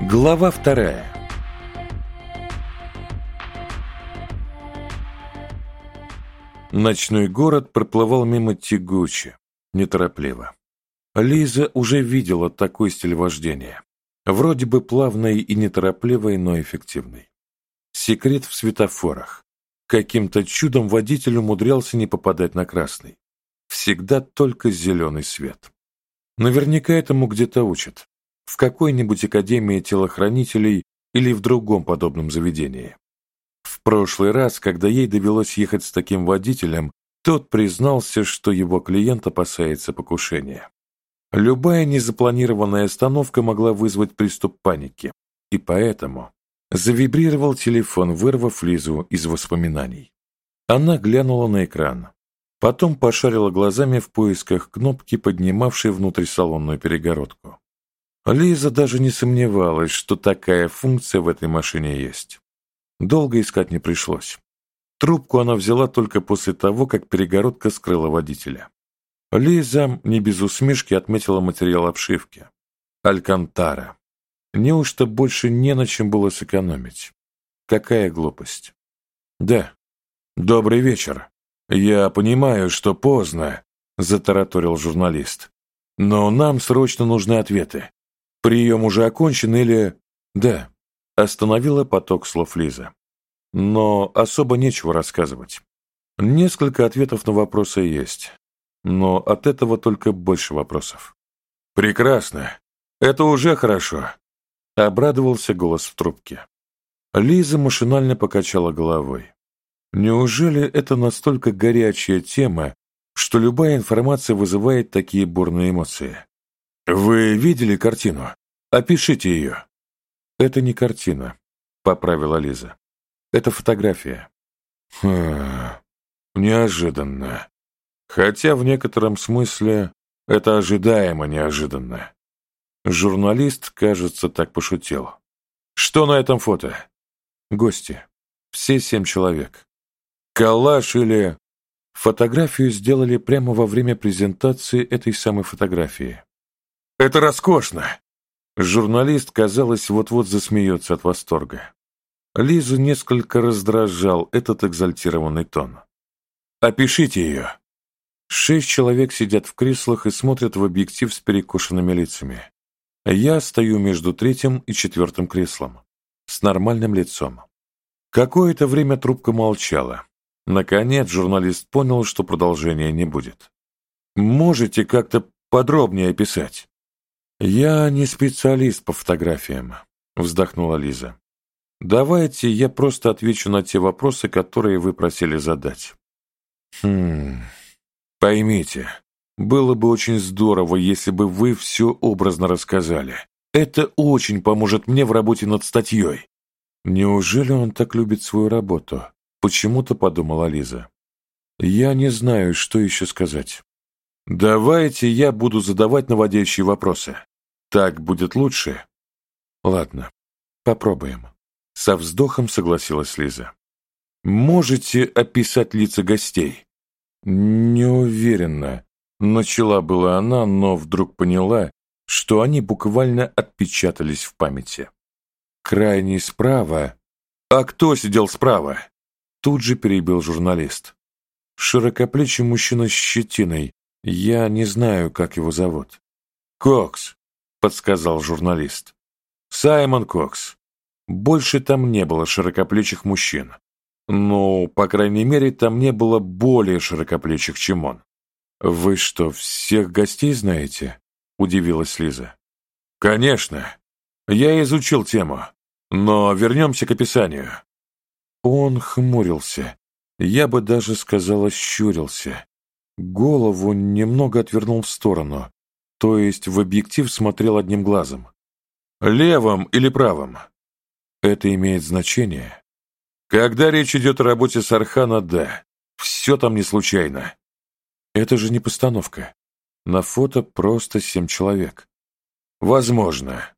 Глава вторая Ночной город проплывал мимо тягуче, неторопливо. Лиза уже видела такой стиль вождения. Вроде бы плавный и неторопливый, но эффективный. Секрет в светофорах. Каким-то чудом водитель умудрялся не попадать на красный. Всегда только зеленый свет. Наверняка этому где-то учат. В какой-нибудь академии телохранителей или в другом подобном заведении. В прошлый раз, когда ей довелось ехать с таким водителем, тот признался, что его клиент опасается покушения. Любая незапланированная остановка могла вызвать приступ паники, и поэтому завибрировал телефон, вырвав Лизу из воспоминаний. Она глянула на экран. Потом пошарила глазами в поисках кнопки, поднимавшей внутрь салонную перегородку. Лиза даже не сомневалась, что такая функция в этой машине есть. Долго искать не пришлось. Трубку она взяла только после того, как перегородка скрыла водителя. Лиза не без усмешки отметила материал обшивки. Алькантара. Неужто больше не на чем было сэкономить? Какая глупость. Да. Добрый вечер. Я понимаю, что поздно, затараторил журналист. Но нам срочно нужны ответы. Прием уже окончен или... Да. Остановила поток слов Лиза. Но особо нечего рассказывать. Несколько ответов на вопросы есть, но от этого только больше вопросов. Прекрасно. Это уже хорошо. Обрадовался голос в трубке. Лиза машинально покачала головой. Неужели это настолько горячая тема, что любая информация вызывает такие бурные эмоции? Вы видели картину? Опишите ее. Это не картина, поправила Лиза. Это фотография. Хм, неожиданно. Хотя в некотором смысле это ожидаемо неожиданно. Журналист, кажется, так пошутил. Что на этом фото? Гости. Все семь человек. Коллаж или... Фотографию сделали прямо во время презентации этой самой фотографии. Это роскошно! Журналист, казалось, вот-вот засмеется от восторга. Лизу несколько раздражал этот экзальтированный тон. «Опишите ее!» Шесть человек сидят в креслах и смотрят в объектив с перекошенными лицами. Я стою между третьим и четвертым креслом, с нормальным лицом. Какое-то время трубка молчала. Наконец журналист понял, что продолжения не будет. «Можете как-то подробнее описать?» «Я не специалист по фотографиям», — вздохнула Лиза. «Давайте я просто отвечу на те вопросы, которые вы просили задать». «Хм... Поймите, было бы очень здорово, если бы вы все образно рассказали. Это очень поможет мне в работе над статьей». «Неужели он так любит свою работу?» — почему-то подумала Лиза. «Я не знаю, что еще сказать». Давайте я буду задавать наводящие вопросы. Так будет лучше. Ладно, попробуем. Со вздохом согласилась Лиза. Можете описать лица гостей? Не уверена. Начала была она, но вдруг поняла, что они буквально отпечатались в памяти. Крайний справа... А кто сидел справа? Тут же перебил журналист. Широкоплечий мужчина с щетиной, я не знаю, как его зовут. Кокс, подсказал журналист. Саймон Кокс. Больше там не было широкоплечих мужчин. Ну, по крайней мере, там не было более широкоплечих, чем он. Вы что, всех гостей знаете? удивилась Лиза. Конечно. Я изучил тему. Но вернемся к описанию. Он хмурился. Я бы даже сказала, щурился. Голову немного отвернул в сторону, то есть в объектив смотрел одним глазом. Левым или правым? Это имеет значение. Когда речь идет о работе Сархана, да. Все там не случайно. Это же не постановка. На фото просто семь человек. Возможно.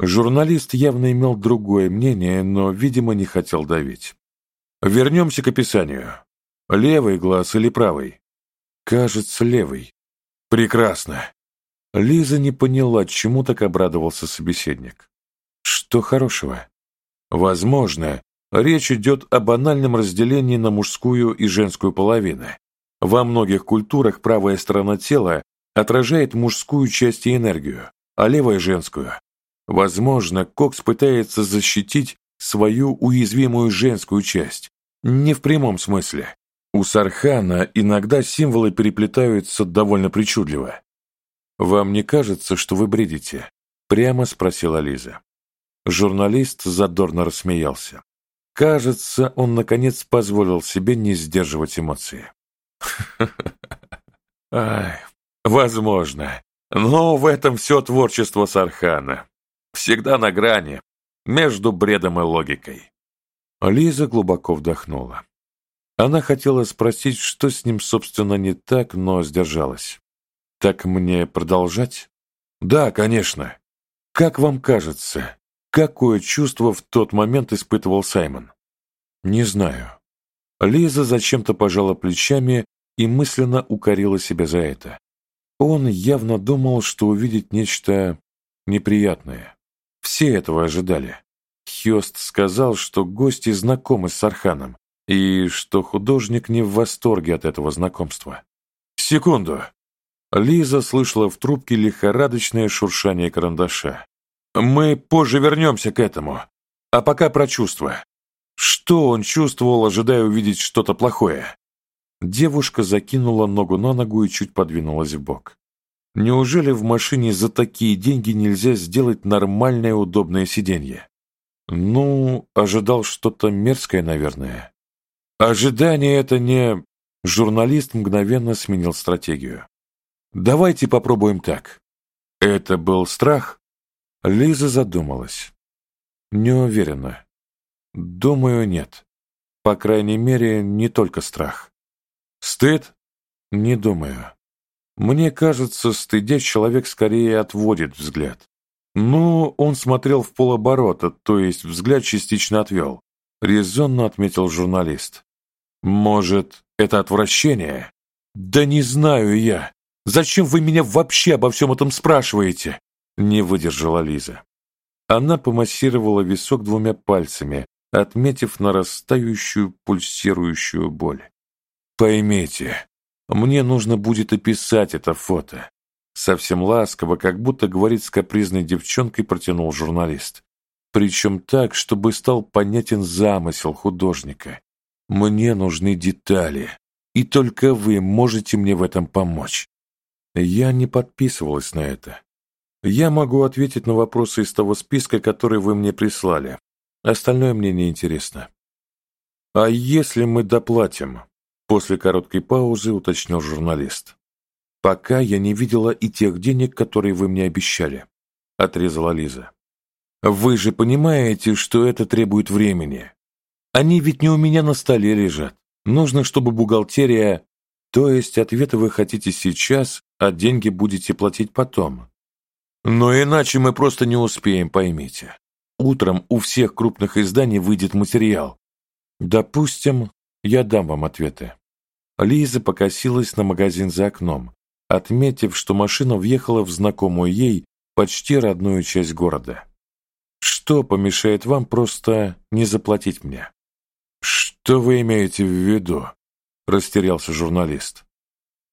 Журналист явно имел другое мнение, но, видимо, не хотел давить. Вернемся к описанию. Левый глаз или правый? Кажется, левый. Прекрасно. Лиза не поняла, чему так обрадовался собеседник. Что хорошего? Возможно, речь идет о банальном разделении на мужскую и женскую половины. Во многих культурах правая сторона тела отражает мужскую часть и энергию, а левая – женскую. Возможно, Кокс пытается защитить свою уязвимую женскую часть. Не в прямом смысле. У Сархана иногда символы переплетаются довольно причудливо. «Вам не кажется, что вы бредите?» – прямо спросила Лиза. Журналист задорно рассмеялся. Кажется, он наконец позволил себе не сдерживать эмоции. Ай, возможно. Но в этом все творчество Сархана. Всегда на грани, между бредом и логикой. Лиза глубоко вдохнула. Она хотела спросить, что с ним, собственно, не так, но сдержалась. «Так мне продолжать?» «Да, конечно. Как вам кажется, какое чувство в тот момент испытывал Саймон?» «Не знаю». Лиза зачем-то пожала плечами и мысленно укорила себя за это. Он явно думал, что увидит нечто неприятное. Все этого ожидали. Хёст сказал, что гости знакомы с Арханом, и что художник не в восторге от этого знакомства. «Секунду!» Лиза слышала в трубке лихорадочное шуршание карандаша. «Мы позже вернемся к этому. А пока про чувства. Что он чувствовал, ожидая увидеть что-то плохое?» Девушка закинула ногу на ногу и чуть подвинулась в бок. Неужели в машине за такие деньги нельзя сделать нормальное удобное сиденье? Ну, ожидал что-то мерзкое, наверное. Ожидание это не... Журналист мгновенно сменил стратегию. Давайте попробуем так. Это был страх? Лиза задумалась. Не уверена. Думаю, нет. По крайней мере, не только страх. Стыд? Не думаю. Мне кажется, стыдя человек скорее отводит взгляд. Ну, он смотрел в полоборота, то есть взгляд частично отвел. Резонно отметил журналист. Может, это отвращение? Да не знаю я. Зачем вы меня вообще обо всем этом спрашиваете? Не выдержала Лиза. Она помассировала висок двумя пальцами, отметив нарастающую пульсирующую боль. Поймите, мне нужно будет описать это фото. Совсем ласково, как будто говорит с капризной девчонкой, протянул журналист. Причем так, чтобы стал понятен замысел художника. Мне нужны детали, и только вы можете мне в этом помочь. Я не подписывалась на это. Я могу ответить на вопросы из того списка, который вы мне прислали. Остальное мне не интересно. А если мы доплатим? После короткой паузы уточнил журналист. «Пока я не видела и тех денег, которые вы мне обещали», — отрезала Лиза. «Вы же понимаете, что это требует времени. Они ведь не у меня на столе лежат. Нужно, чтобы бухгалтерия... То есть ответы вы хотите сейчас, а деньги будете платить потом. Но иначе мы просто не успеем, поймите. Утром у всех крупных изданий выйдет материал. Допустим, я дам вам ответы. Лиза покосилась на магазин за окном, отметив, что машина въехала в знакомую ей почти родную часть города. Что помешает вам просто не заплатить мне? Что вы имеете в виду? Растерялся журналист.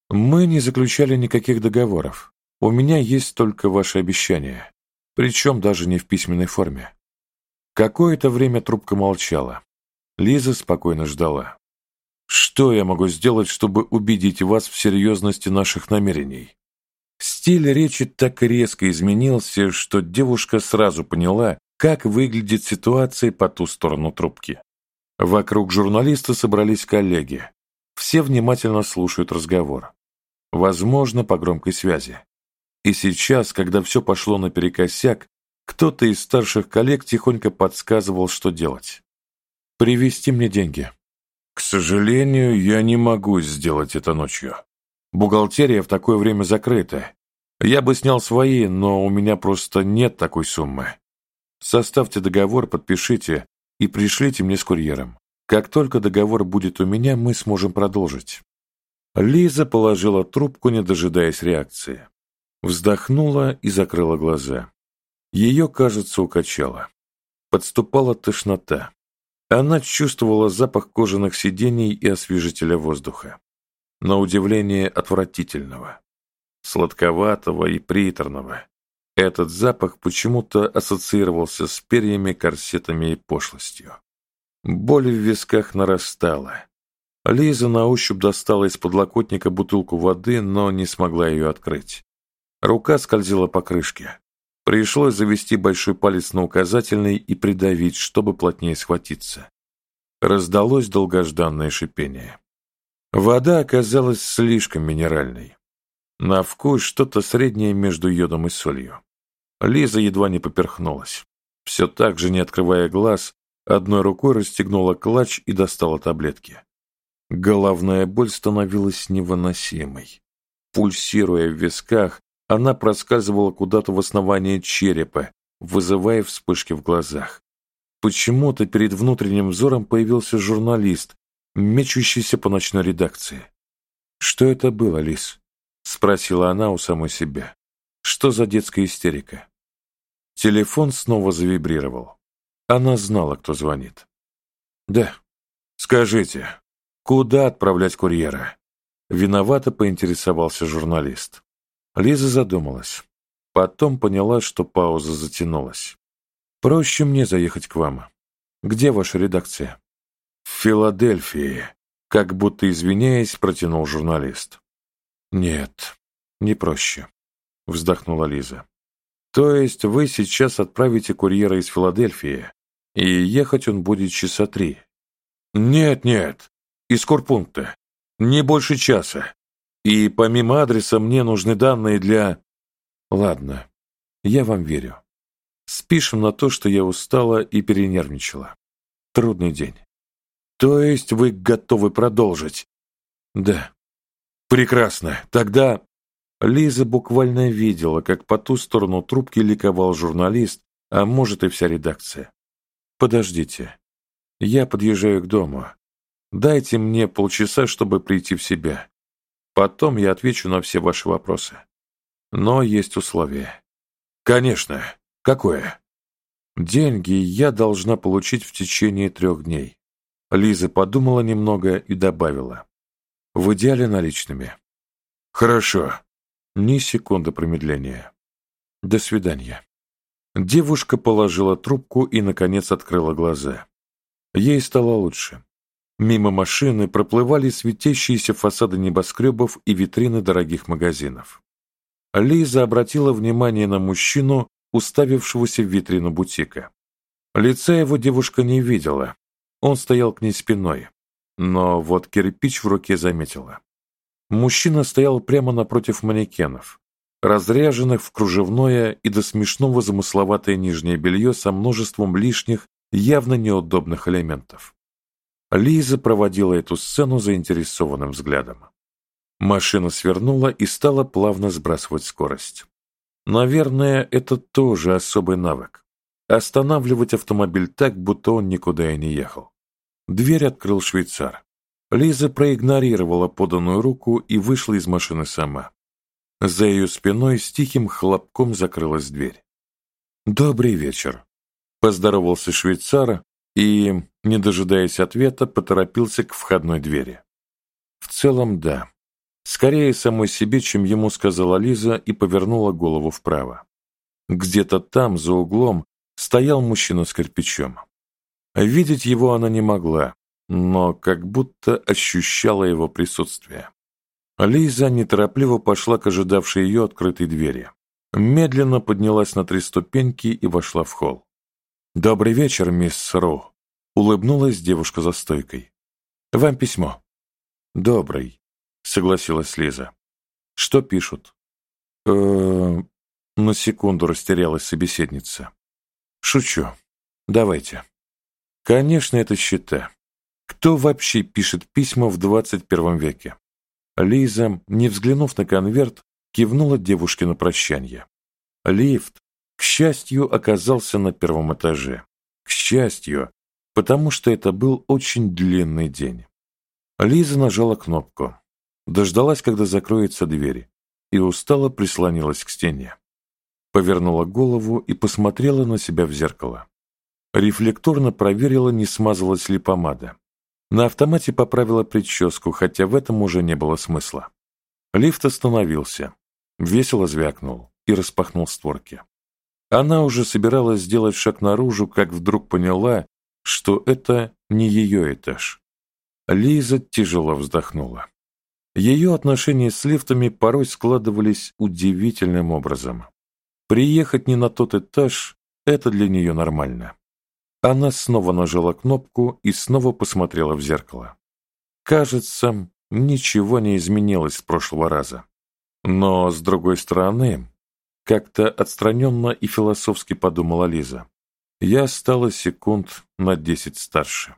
Мы не заключали никаких договоров. У меня есть только ваши обещания, причем даже не в письменной форме. Какое-то время трубка молчала. Лиза спокойно ждала. Что я могу сделать, чтобы убедить вас в серьезности наших намерений? Стиль речи так резко изменился, что девушка сразу поняла, как выглядит ситуация по ту сторону трубки. Вокруг журналиста собрались коллеги. Все внимательно слушают разговор. Возможно, по громкой связи. И сейчас, когда все пошло наперекосяк, кто-то из старших коллег тихонько подсказывал, что делать. «Привезти мне деньги», к сожалению, я не могу сделать это ночью. Бухгалтерия в такое время закрыта. Я бы снял свои, но у меня просто нет такой суммы. Составьте договор, подпишите и пришлите мне с курьером. Как только договор будет у меня, мы сможем продолжить. Лиза положила трубку, не дожидаясь реакции. Вздохнула и закрыла глаза. Ее, кажется, укачало. Подступала тошнота. Она чувствовала запах кожаных сидений и освежителя воздуха. На удивление отвратительного. Сладковатого и приторного. Этот запах почему-то ассоциировался с перьями, корсетами и пошлостью. Боль в висках нарастала. Лиза на ощупь достала из подлокотника бутылку воды, но не смогла ее открыть. Рука скользила по крышке. Пришлось завести большой палец на указательный и придавить, чтобы плотнее схватиться. Раздалось долгожданное шипение. Вода оказалась слишком минеральной. На вкус что-то среднее между йодом и солью. Лиза едва не поперхнулась. Все так же, не открывая глаз, одной рукой расстегнула клатч и достала таблетки. Головная боль становилась невыносимой. Пульсируя в висках, она проскальзывала куда-то в основание черепа, вызывая вспышки в глазах. Почему-то перед внутренним взором появился журналист, мечущийся по ночной редакции. «Что это было, Лис?» — спросила она у самой себя. «Что за детская истерика?» Телефон снова завибрировал. Она знала, кто звонит. «Да. Скажите, куда отправлять курьера?» Виновато поинтересовался журналист. Лиза задумалась. Потом поняла, что пауза затянулась. «Проще мне заехать к вам. Где ваша редакция?» «В Филадельфии», — как будто извиняясь, протянул журналист. «Нет, не проще», — вздохнула Лиза. «То есть вы сейчас отправите курьера из Филадельфии, и ехать он будет часа три?» «Нет, нет, из корпункта. Не больше часа. И помимо адреса мне нужны данные для... Ладно, я вам верю. Спишем на то, что я устала и перенервничала. Трудный день. То есть вы готовы продолжить? Да. Прекрасно. Тогда... Лиза буквально видела, как по ту сторону трубки ликовал журналист, а может и вся редакция. Подождите. Я подъезжаю к дому. Дайте мне полчаса, чтобы прийти в себя. Потом я отвечу на все ваши вопросы. Но есть условие. Конечно. Какое? Деньги я должна получить в течение трех дней. Лиза подумала немного и добавила. В идеале наличными. Хорошо. Ни секунды промедления. До свидания. Девушка положила трубку и, наконец, открыла глаза. Ей стало лучше. Мимо машины проплывали светящиеся фасады небоскребов и витрины дорогих магазинов. Лиза обратила внимание на мужчину, уставившегося в витрину бутика. Лица его девушка не видела, он стоял к ней спиной, но вот кирпич в руке заметила. Мужчина стоял прямо напротив манекенов, разряженных в кружевное и до смешного замысловатое нижнее белье со множеством лишних, явно неудобных элементов. Лиза проводила эту сцену заинтересованным взглядом. Машина свернула и стала плавно сбрасывать скорость. Наверное, это тоже особый навык. Останавливать автомобиль так, будто он никуда и не ехал. Дверь открыл швейцар. Лиза проигнорировала поданную руку и вышла из машины сама. За ее спиной с тихим хлопком закрылась дверь. «Добрый вечер», — поздоровался швейцар, и, не дожидаясь ответа, поторопился к входной двери. В целом, да. Скорее самой себе, чем ему сказала Лиза и повернула голову вправо. Где-то там, за углом, стоял мужчина с кирпичом. Видеть его она не могла, но как будто ощущала его присутствие. Лиза неторопливо пошла к ожидавшей ее открытой двери. Медленно поднялась на три ступеньки и вошла в холл. «Добрый вечер, мисс Ру», — улыбнулась девушка за стойкой. «Вам письмо». «Добрый», — согласилась Лиза. «Что пишут?» э -э На секунду растерялась собеседница. «Шучу. Давайте». «Конечно, это счета. Кто вообще пишет письма в двадцать первом веке?» Лиза, не взглянув на конверт, кивнула девушке на прощание. Лифт к счастью, оказался на первом этаже. К счастью, потому что это был очень длинный день. Лиза нажала кнопку, дождалась, когда закроется дверь, и устало прислонилась к стене. Повернула голову и посмотрела на себя в зеркало. Рефлекторно проверила, не смазалась ли помада. На автомате поправила прическу, хотя в этом уже не было смысла. Лифт остановился, весело звякнул и распахнул створки. Она уже собиралась сделать шаг наружу, как вдруг поняла, что это не ее этаж. Лиза тяжело вздохнула. Ее отношения с лифтами порой складывались удивительным образом. Приехать не на тот этаж – это для нее нормально. Она снова нажала кнопку и снова посмотрела в зеркало. Кажется, ничего не изменилось с прошлого раза. Но, с другой стороны, как-то отстраненно и философски подумала Лиза, я стала секунд на десять старше.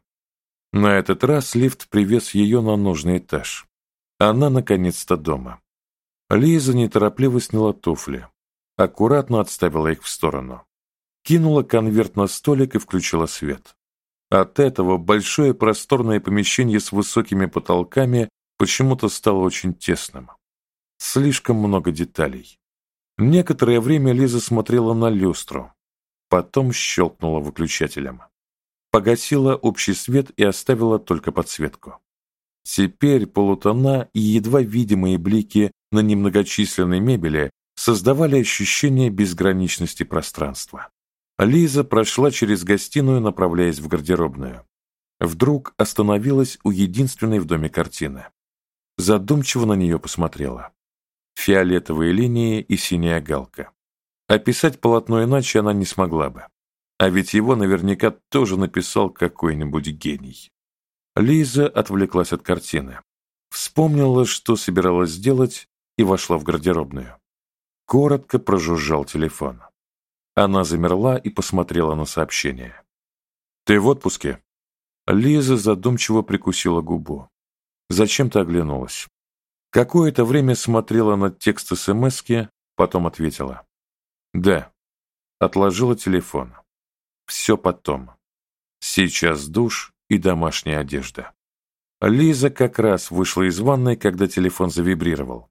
На этот раз лифт привез ее на нужный этаж. Она наконец-то дома. Лиза неторопливо сняла туфли, аккуратно отставила их в сторону. Кинула конверт на столик и включила свет. От этого большое просторное помещение с высокими потолками почему-то стало очень тесным. Слишком много деталей. Некоторое время Лиза смотрела на люстру, потом щелкнула выключателем погасила общий свет и оставила только подсветку. Теперь полутона и едва видимые блики на немногочисленной мебели создавали ощущение безграничности пространства. Лиза прошла через гостиную, направляясь в гардеробную. Вдруг остановилась у единственной в доме картины. Задумчиво на нее посмотрела. Фиолетовые линии и синяя галка. Описать полотно иначе она не смогла бы. А ведь его наверняка тоже написал какой-нибудь гений. Лиза отвлеклась от картины. Вспомнила, что собиралась сделать, и вошла в гардеробную. Коротко прожужжал телефон. Она замерла и посмотрела на сообщение. «Ты в отпуске?» Лиза задумчиво прикусила губу. Зачем-то оглянулась. Какое-то время смотрела на текст СМСки, потом ответила. «Да». Отложила телефон. Все потом. Сейчас душ и домашняя одежда. Лиза как раз вышла из ванной, когда телефон завибрировал.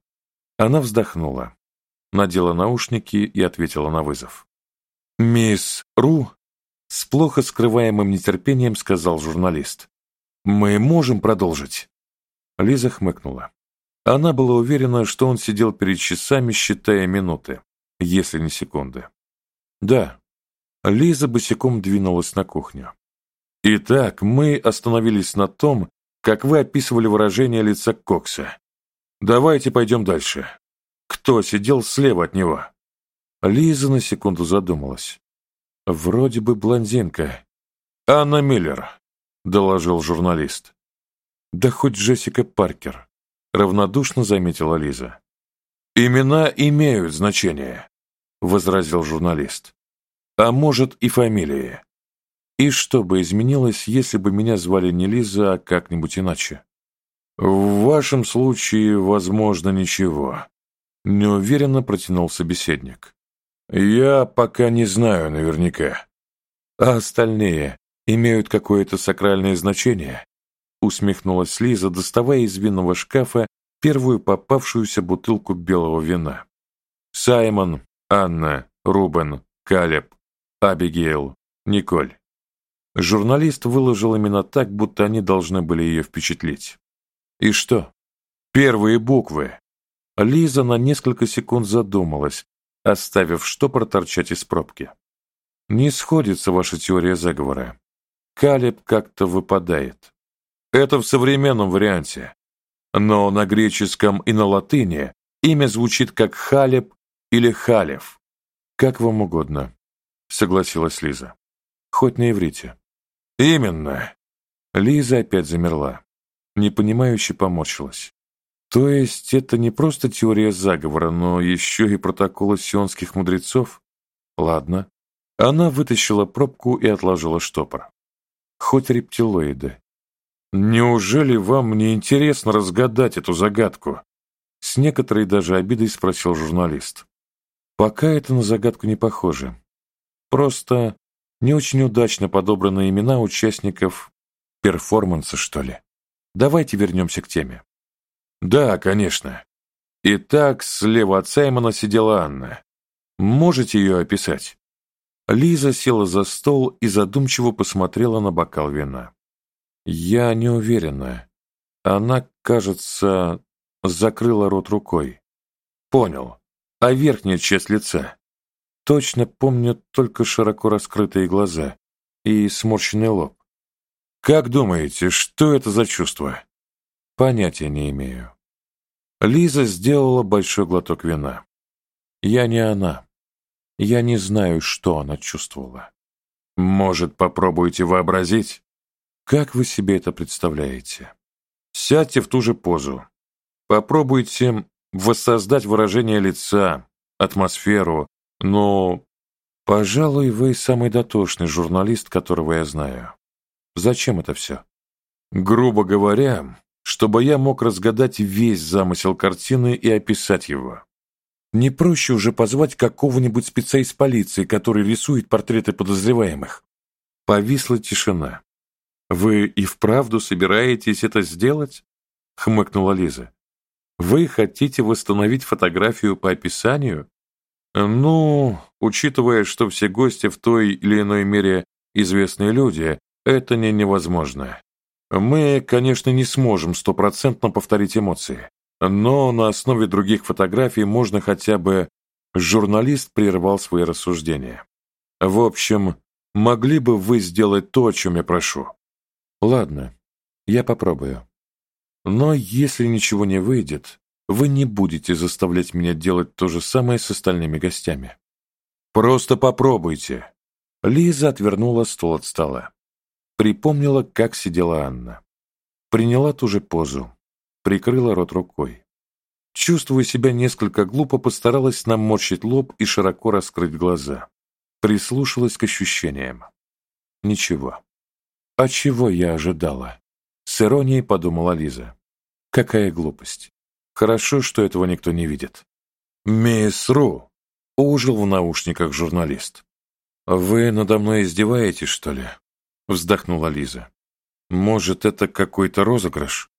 Она вздохнула, надела наушники и ответила на вызов. «Мисс Ру?» С плохо скрываемым нетерпением сказал журналист. «Мы можем продолжить?» Лиза хмыкнула. Она была уверена, что он сидел перед часами, считая минуты, если не секунды. «Да», Лиза босиком двинулась на кухню. Итак, мы остановились на том, как вы описывали выражение лица Кокса. Давайте пойдем дальше. Кто сидел слева от него? Лиза на секунду задумалась. Вроде бы блондинка. Анна Миллер, доложил журналист. Да хоть Джессика Паркер, равнодушно заметила Лиза. Имена имеют значение, возразил журналист а может и фамилии. И что бы изменилось, если бы меня звали не Лиза, а как-нибудь иначе? В вашем случае, возможно, ничего. Неуверенно протянул собеседник. Я пока не знаю наверняка. А остальные имеют какое-то сакральное значение? Усмехнулась Лиза, доставая из винного шкафа первую попавшуюся бутылку белого вина. Саймон, Анна, Рубен, Калеб, Абигейл, Николь. Журналист выложил именно так, будто они должны были ее впечатлить. И что? Первые буквы. Лиза на несколько секунд задумалась, оставив штопор торчать из пробки. Не сходится ваша теория заговора. Калеб как-то выпадает. Это в современном варианте. Но на греческом и на латыни имя звучит как Халеб или Халев. Как вам угодно. — согласилась Лиза. «Хоть на иврите». «Именно!» Лиза опять замерла. Непонимающе поморщилась. «То есть это не просто теория заговора, но еще и протоколы сионских мудрецов?» «Ладно». Она вытащила пробку и отложила штопор. «Хоть рептилоиды». «Неужели вам не интересно разгадать эту загадку?» С некоторой даже обидой спросил журналист. «Пока это на загадку не похоже. Просто не очень удачно подобраны имена участников перформанса, что ли. Давайте вернемся к теме. Да, конечно. Итак, слева от Саймона сидела Анна. Можете ее описать?» Лиза села за стол и задумчиво посмотрела на бокал вина. «Я не уверена. Она, кажется, закрыла рот рукой. Понял. А верхняя часть лица? Точно помню только широко раскрытые глаза и сморщенный лоб. Как думаете, что это за чувство? Понятия не имею. Лиза сделала большой глоток вина. Я не она. Я не знаю, что она чувствовала. Может, попробуйте вообразить? Как вы себе это представляете? Сядьте в ту же позу. Попробуйте воссоздать выражение лица, атмосферу, но, пожалуй, вы самый дотошный журналист, которого я знаю. Зачем это все? Грубо говоря, чтобы я мог разгадать весь замысел картины и описать его. Не проще уже позвать какого-нибудь спеца из полиции, который рисует портреты подозреваемых. Повисла тишина. «Вы и вправду собираетесь это сделать?» — хмыкнула Лиза. «Вы хотите восстановить фотографию по описанию? Ну, учитывая, что все гости в той или иной мере известные люди, это не невозможно. Мы, конечно, не сможем стопроцентно повторить эмоции, но на основе других фотографий можно хотя бы... Журналист прервал свои рассуждения. В общем, могли бы вы сделать то, о чем я прошу? Ладно, я попробую. Но если ничего не выйдет, вы не будете заставлять меня делать то же самое с остальными гостями. Просто попробуйте. Лиза отвернула стол от стола. Припомнила, как сидела Анна. Приняла ту же позу. Прикрыла рот рукой. Чувствуя себя несколько глупо, постаралась наморщить лоб и широко раскрыть глаза. Прислушалась к ощущениям. Ничего. А чего я ожидала? С иронией подумала Лиза. Какая глупость. Хорошо, что этого никто не видит. «Мисс Ру!» — ужил в наушниках журналист. «Вы надо мной издеваетесь, что ли?» — вздохнула Лиза. «Может, это какой-то розыгрыш?»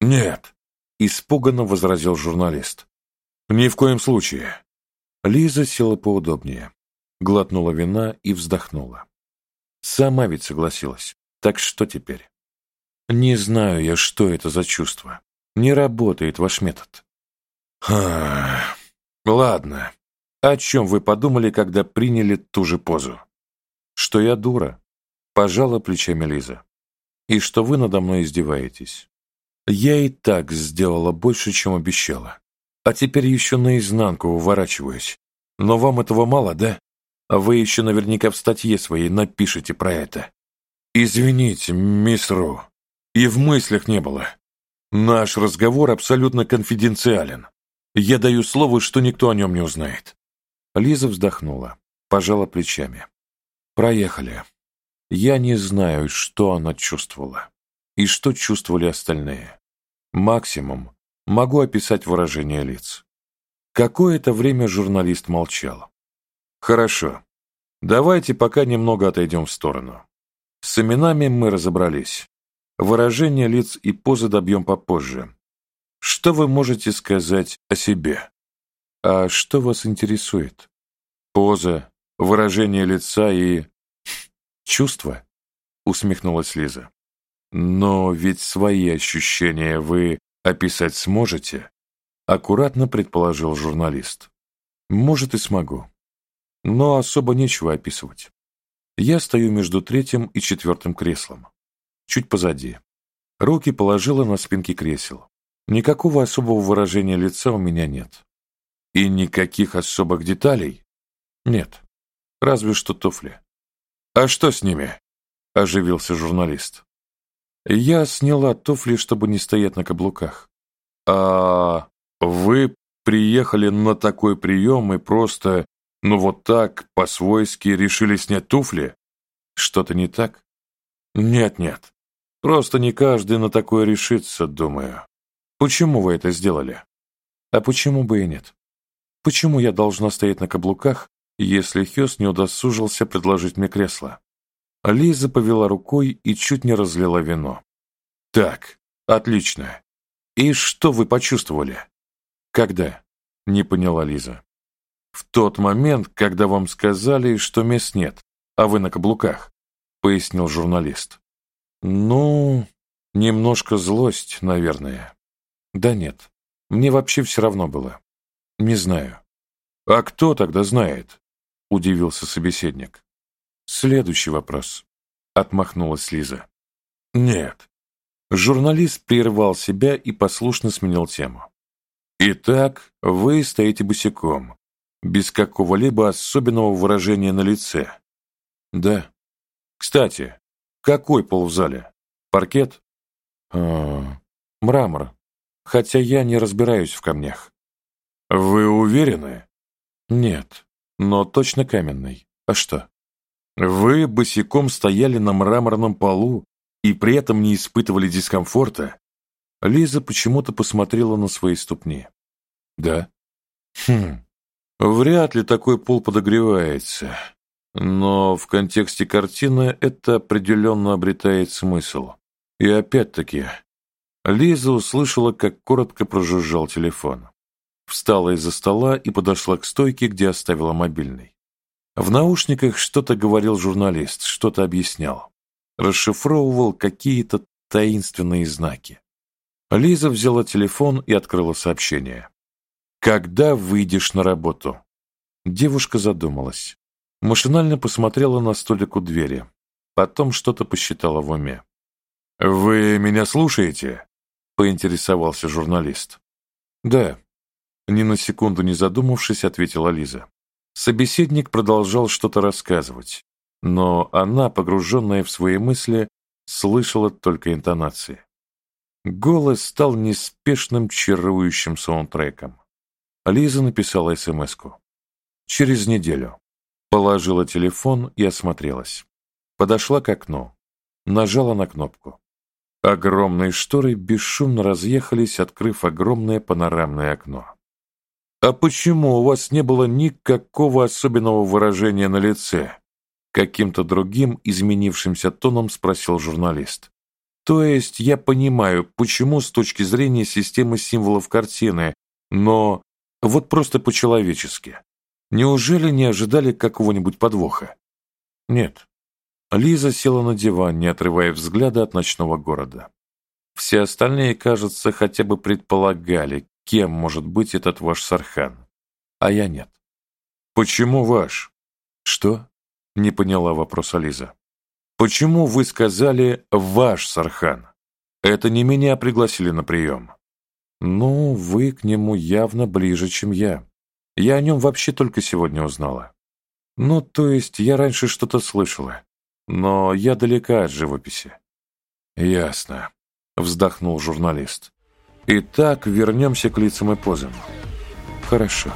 «Нет», — испуганно возразил журналист. «Ни в коем случае». Лиза села поудобнее, глотнула вина и вздохнула. Сама ведь согласилась. Так что теперь? Не знаю я, что это за чувство. Не работает ваш метод. Ха, ладно. О чем вы подумали, когда приняли ту же позу? Что я дура? Пожала плечами Лиза. И что вы надо мной издеваетесь. Я и так сделала больше, чем обещала. А теперь еще наизнанку уворачиваюсь. Но вам этого мало, да? А вы еще наверняка в статье своей напишите про это. «Извините, мисс Ру, и в мыслях не было. Наш разговор абсолютно конфиденциален. Я даю слово, что никто о нем не узнает». Лиза вздохнула, пожала плечами. «Проехали. Я не знаю, что она чувствовала и что чувствовали остальные. Максимум могу описать выражение лиц». Какое-то время журналист молчал. «Хорошо. Давайте пока немного отойдем в сторону. С именами мы разобрались. Выражение лиц и позы добьем попозже. Что вы можете сказать о себе? А что вас интересует? Поза, выражение лица и... чувства? Усмехнулась Лиза. Но ведь свои ощущения вы описать сможете? Аккуратно предположил журналист. Может и смогу. Но особо нечего описывать. Я стою между третьим и четвертым креслом. Чуть позади. Руки положила на спинки кресел. Никакого особого выражения лица у меня нет. И никаких особых деталей? Нет. Разве что туфли. А что с ними? Оживился журналист. Я сняла туфли, чтобы не стоять на каблуках. А вы приехали на такой прием и просто ну вот так, по-свойски, решили снять туфли? Что-то не так? Нет-нет. Просто не каждый на такое решится, думаю. Почему вы это сделали? А почему бы и нет? Почему я должна стоять на каблуках, если Хёс не удосужился предложить мне кресло? Лиза повела рукой и чуть не разлила вино. Так, отлично. И что вы почувствовали? Когда? Не поняла Лиза. В тот момент, когда вам сказали, что мест нет, а вы на каблуках, пояснил журналист. Ну, немножко злость, наверное. Да нет, мне вообще все равно было. Не знаю. А кто тогда знает? Удивился собеседник. Следующий вопрос. Отмахнулась Лиза. Нет. Журналист прервал себя и послушно сменил тему. Итак, вы стоите босиком, без какого-либо особенного выражения на лице. Да. Кстати, какой пол в зале? Паркет? А, мрамор. Хотя я не разбираюсь в камнях. Вы уверены? Нет, но точно каменный. А что? Вы босиком стояли на мраморном полу и при этом не испытывали дискомфорта? Лиза почему-то посмотрела на свои ступни. Да. Хм. Вряд ли такой пол подогревается. Но в контексте картины это определенно обретает смысл. И опять-таки, Лиза услышала, как коротко прожужжал телефон. Встала из-за стола и подошла к стойке, где оставила мобильный. В наушниках что-то говорил журналист, что-то объяснял. Расшифровывал какие-то таинственные знаки. Лиза взяла телефон и открыла сообщение. «Когда выйдешь на работу?» Девушка задумалась. Машинально посмотрела на столик у двери. Потом что-то посчитала в уме. «Вы меня слушаете?» — поинтересовался журналист. «Да». Ни на секунду не задумавшись, ответила Лиза. Собеседник продолжал что-то рассказывать, но она, погруженная в свои мысли, слышала только интонации. Голос стал неспешным чарующим саундтреком. Лиза написала СМС-ку. Через неделю. Положила телефон и осмотрелась. Подошла к окну. Нажала на кнопку. Огромные шторы бесшумно разъехались, открыв огромное панорамное окно. «А почему у вас не было никакого особенного выражения на лице?» Каким-то другим, изменившимся тоном спросил журналист. «То есть я понимаю, почему с точки зрения системы символов картины, но вот просто по-человечески. Неужели не ожидали какого-нибудь подвоха?» «Нет, Лиза села на диван, не отрывая взгляда от ночного города. Все остальные, кажется, хотя бы предполагали, кем может быть этот ваш Сархан. А я нет. Почему ваш? Что? Не поняла вопроса Лиза. Почему вы сказали «ваш Сархан»? Это не меня пригласили на прием. Ну, вы к нему явно ближе, чем я. Я о нем вообще только сегодня узнала. Ну, то есть я раньше что-то слышала но я далека от живописи. Ясно, вздохнул журналист. Итак, вернемся к лицам и позам. Хорошо.